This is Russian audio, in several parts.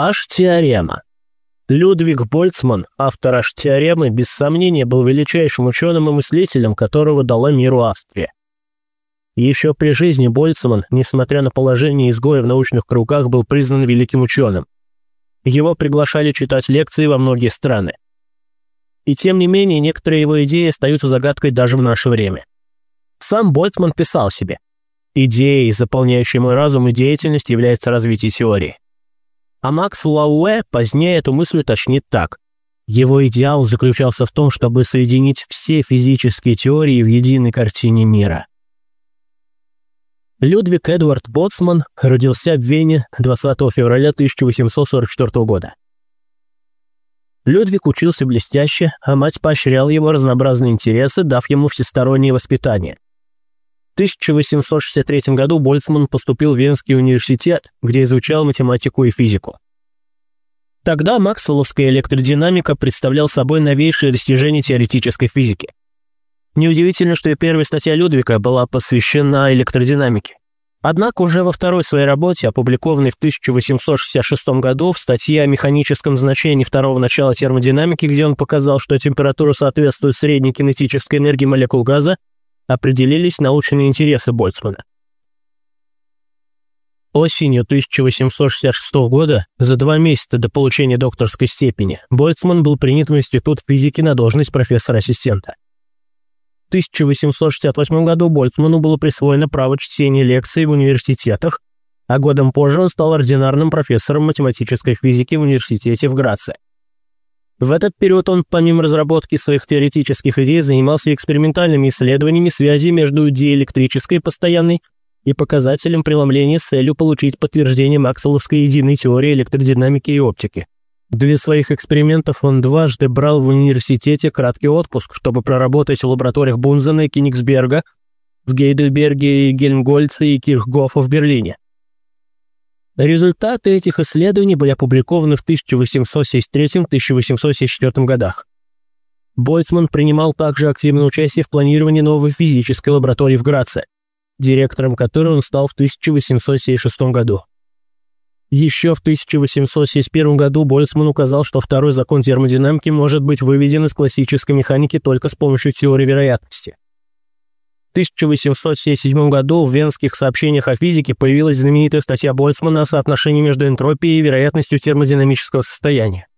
H-теорема. Людвиг Больцман, автор H-теоремы, без сомнения был величайшим ученым и мыслителем, которого дала миру Австрия. Еще при жизни Больцман, несмотря на положение изгоя в научных кругах, был признан великим ученым. Его приглашали читать лекции во многие страны. И тем не менее, некоторые его идеи остаются загадкой даже в наше время. Сам Больцман писал себе «Идеей, заполняющей мой разум и деятельность, является развитие теории». А Макс Лауэ позднее эту мысль уточнит так. Его идеал заключался в том, чтобы соединить все физические теории в единой картине мира. Людвиг Эдвард Боцман родился в Вене 20 февраля 1844 года. Людвиг учился блестяще, а мать поощряла его разнообразные интересы, дав ему всестороннее воспитание. В 1863 году Больцман поступил в Венский университет, где изучал математику и физику. Тогда максвелловская электродинамика представлял собой новейшее достижение теоретической физики. Неудивительно, что и первая статья Людвига была посвящена электродинамике. Однако уже во второй своей работе, опубликованной в 1866 году в статье о механическом значении второго начала термодинамики, где он показал, что температура соответствует средней кинетической энергии молекул газа, определились научные интересы Больцмана. Осенью 1866 года, за два месяца до получения докторской степени, Больцман был принят в Институт физики на должность профессора-ассистента. 1868 году Больцману было присвоено право чтения лекций в университетах, а годом позже он стал ординарным профессором математической физики в университете в Граце. В этот период он, помимо разработки своих теоретических идей, занимался экспериментальными исследованиями связи между диэлектрической постоянной и показателем преломления с целью получить подтверждение Максвелловской единой теории электродинамики и оптики. Для своих экспериментов он дважды брал в университете краткий отпуск, чтобы проработать в лабораториях Бунзена и Кенигсберга, в Гейдельберге и Гельмгольце и Кирхгофа в Берлине. Результаты этих исследований были опубликованы в 1873-1874 годах. Бойцман принимал также активное участие в планировании новой физической лаборатории в Граце, директором которой он стал в 1876 году. Еще в 1871 году Больцман указал, что второй закон термодинамики может быть выведен из классической механики только с помощью теории вероятности. В 1877 году в венских сообщениях о физике появилась знаменитая статья Больцмана о соотношении между энтропией и вероятностью термодинамического состояния.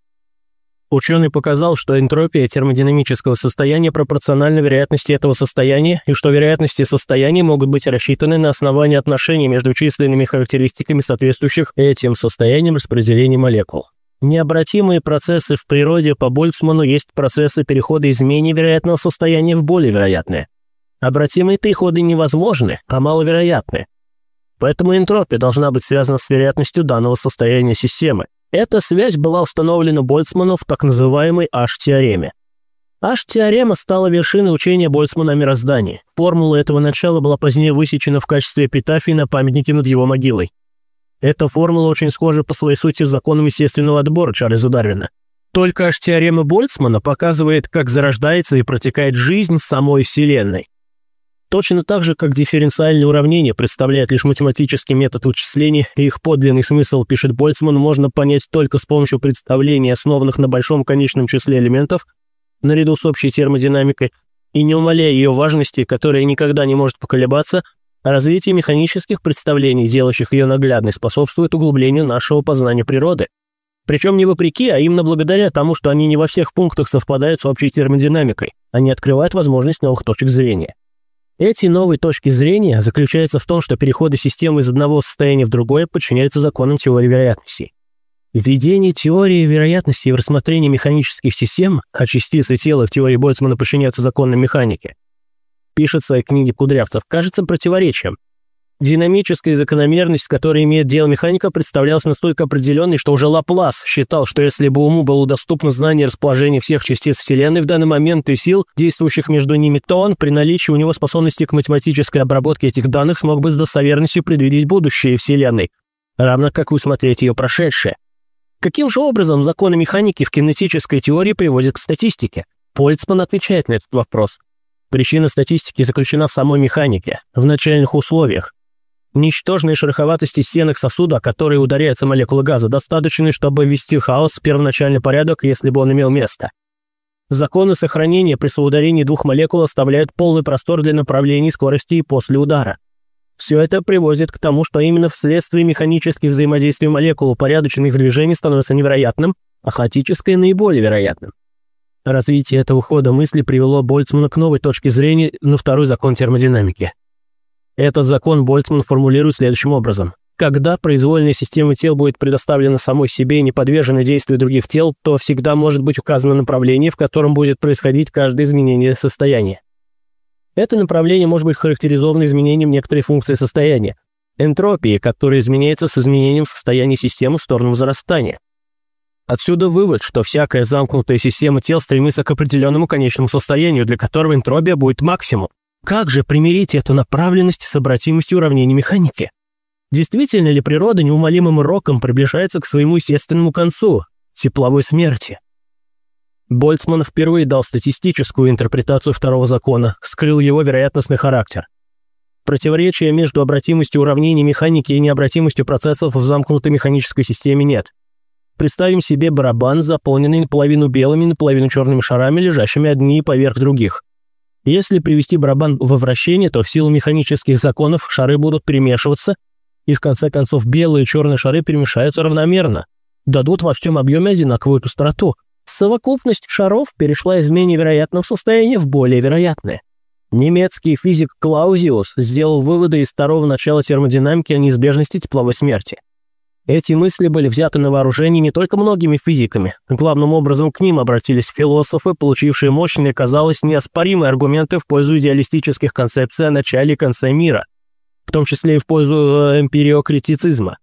Ученый показал, что энтропия термодинамического состояния пропорциональна вероятности этого состояния и что вероятности состояния могут быть рассчитаны на основании отношений между численными характеристиками соответствующих этим состояниям распределения молекул. Необратимые процессы в природе по Больцману есть процессы перехода из менее вероятного состояния в более вероятное. Обратимые переходы невозможны, а маловероятны. Поэтому энтропия должна быть связана с вероятностью данного состояния системы. Эта связь была установлена Больцману в так называемой H-теореме. H-теорема стала вершиной учения Больцмана о мироздании. Формула этого начала была позднее высечена в качестве эпитафии на памятнике над его могилой. Эта формула очень схожа по своей сути с законом естественного отбора Чарльза Дарвина. Только H-теорема Больцмана показывает, как зарождается и протекает жизнь самой Вселенной. Точно так же, как дифференциальные уравнения представляют лишь математический метод вычисления, и их подлинный смысл, пишет Больцман, можно понять только с помощью представлений, основанных на большом конечном числе элементов, наряду с общей термодинамикой, и не умаляя ее важности, которая никогда не может поколебаться, развитие механических представлений, делающих ее наглядной, способствует углублению нашего познания природы. Причем не вопреки, а именно благодаря тому, что они не во всех пунктах совпадают с общей термодинамикой, они открывают возможность новых точек зрения. Эти новые точки зрения заключаются в том, что переходы системы из одного состояния в другое подчиняются законам теории вероятностей. Введение теории вероятности в рассмотрении механических систем, а частицы тела в теории Больцмана подчиняются законам механики, пишет в книге Кудрявцев, кажется противоречием, Динамическая закономерность, которой имеет дело механика, представлялась настолько определенной, что уже Лаплас считал, что если бы уму было доступно знание расположения всех частиц Вселенной в данный момент и сил, действующих между ними, то он, при наличии у него способности к математической обработке этих данных, смог бы с достоверностью предвидеть будущее Вселенной, равно как усмотреть ее прошедшее. Каким же образом законы механики в кинетической теории приводят к статистике? Польцман отвечает на этот вопрос. Причина статистики заключена в самой механике, в начальных условиях, Ничтожные шероховатости стенок сосуда, которые ударяются молекулы газа, достаточны, чтобы ввести хаос в первоначальный порядок, если бы он имел место. Законы сохранения при соударении двух молекул оставляют полный простор для направлений скорости после удара. Все это приводит к тому, что именно вследствие механических взаимодействий молекул упорядоченных движений становится невероятным, а хаотическое наиболее вероятным. Развитие этого хода мысли привело Больцмана к новой точке зрения на второй закон термодинамики. Этот закон Больцман формулирует следующим образом. Когда произвольная система тел будет предоставлена самой себе и не подвержена действию других тел, то всегда может быть указано направление, в котором будет происходить каждое изменение состояния. Это направление может быть характеризовано изменением некоторой функции состояния, энтропии, которая изменяется с изменением состояния системы в сторону возрастания. Отсюда вывод, что всякая замкнутая система тел стремится к определенному конечному состоянию, для которого энтропия будет максимум. Как же примирить эту направленность с обратимостью уравнений механики? Действительно ли природа неумолимым роком приближается к своему естественному концу – тепловой смерти? Больцман впервые дал статистическую интерпретацию второго закона, скрыл его вероятностный характер. Противоречия между обратимостью уравнений механики и необратимостью процессов в замкнутой механической системе нет. Представим себе барабан, заполненный наполовину белыми, наполовину черными шарами, лежащими одни поверх других. Если привести барабан во вращение, то в силу механических законов шары будут перемешиваться, и в конце концов белые и черные шары перемешаются равномерно, дадут во всем объеме одинаковую пустроту – Совокупность шаров перешла из менее вероятного состояния в более вероятное. Немецкий физик Клаузиус сделал выводы из второго начала термодинамики о неизбежности тепловой смерти. Эти мысли были взяты на вооружение не только многими физиками. Главным образом к ним обратились философы, получившие мощные, казалось, неоспоримые аргументы в пользу идеалистических концепций о начале и конце мира, в том числе и в пользу э, эмпириокритицизма,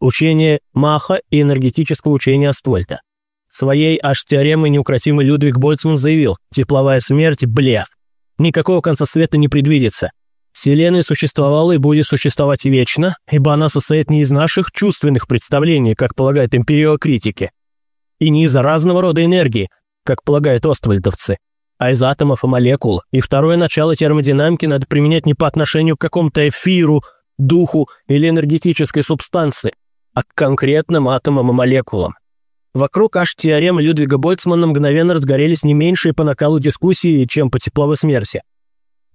учения Маха и энергетического учения Аствольта. Своей аж-теоремой неукротимый Людвиг Больцман заявил «Тепловая смерть – блеф. Никакого конца света не предвидится. Вселенная существовала и будет существовать вечно, ибо она состоит не из наших чувственных представлений, как полагают империокритики, и не из разного рода энергии, как полагают оствальдовцы, а из атомов и молекул, и второе начало термодинамики надо применять не по отношению к какому-то эфиру, духу или энергетической субстанции, а к конкретным атомам и молекулам. Вокруг аж теоремы Людвига Больцмана мгновенно разгорелись не меньшие по накалу дискуссии, чем по тепловой смерти.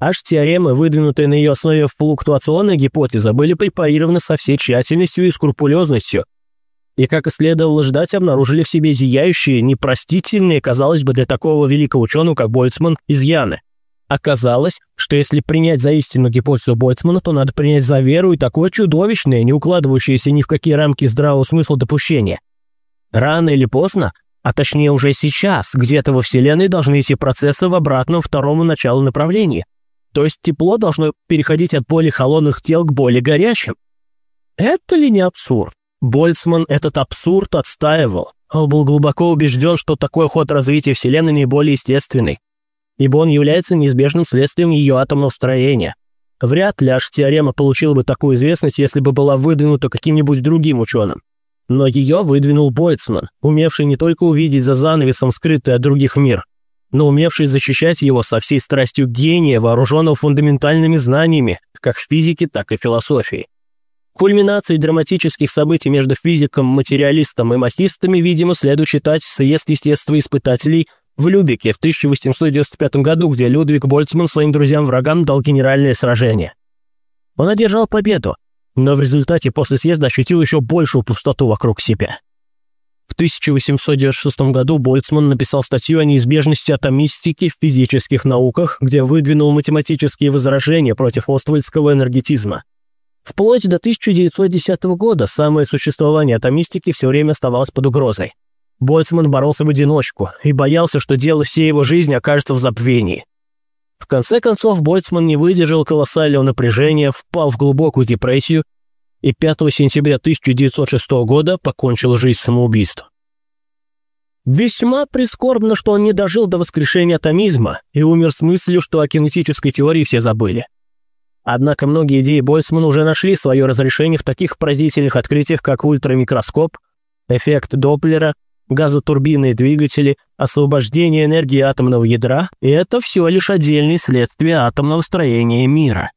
Аж теоремы, выдвинутые на ее основе флуктуационной гипотезы, были препарированы со всей тщательностью и скрупулезностью, и, как и следовало ждать, обнаружили в себе зияющие, непростительные, казалось бы, для такого великого ученого, как Больцман, изъяны. Оказалось, что если принять за истину гипотезу Больцмана, то надо принять за веру и такое чудовищное, не укладывающееся ни в какие рамки здравого смысла допущения – Рано или поздно, а точнее уже сейчас, где-то во Вселенной должны идти процессы в обратном второму началу направлении. То есть тепло должно переходить от более холодных тел к более горячим. Это ли не абсурд? Больцман этот абсурд отстаивал. Он был глубоко убежден, что такой ход развития Вселенной наиболее естественный, ибо он является неизбежным следствием ее атомного строения. Вряд ли аж теорема получила бы такую известность, если бы была выдвинута каким-нибудь другим ученым. Но ее выдвинул Бойцман, умевший не только увидеть за занавесом скрытый от других мир, но умевший защищать его со всей страстью гения, вооруженного фундаментальными знаниями, как в физике, так и философии. Кульминацией драматических событий между физиком, материалистом и махистами, видимо, следует считать съезд естествоиспытателей в Любике в 1895 году, где Людвиг Больцман своим друзьям-врагам дал генеральное сражение. Он одержал победу, но в результате после съезда ощутил еще большую пустоту вокруг себя. В 1896 году Больцман написал статью о неизбежности атомистики в физических науках, где выдвинул математические возражения против оствальдского энергетизма. Вплоть до 1910 года самое существование атомистики все время оставалось под угрозой. Больцман боролся в одиночку и боялся, что дело всей его жизни окажется в забвении. В конце концов, Больцман не выдержал колоссального напряжения, впал в глубокую депрессию и 5 сентября 1906 года покончил жизнь самоубийством. Весьма прискорбно, что он не дожил до воскрешения атомизма и умер с мыслью, что о кинетической теории все забыли. Однако многие идеи Больцмана уже нашли свое разрешение в таких поразительных открытиях, как ультрамикроскоп, эффект Доплера газотурбинные двигатели, освобождение энергии атомного ядра – и это все лишь отдельные следствия атомного строения мира.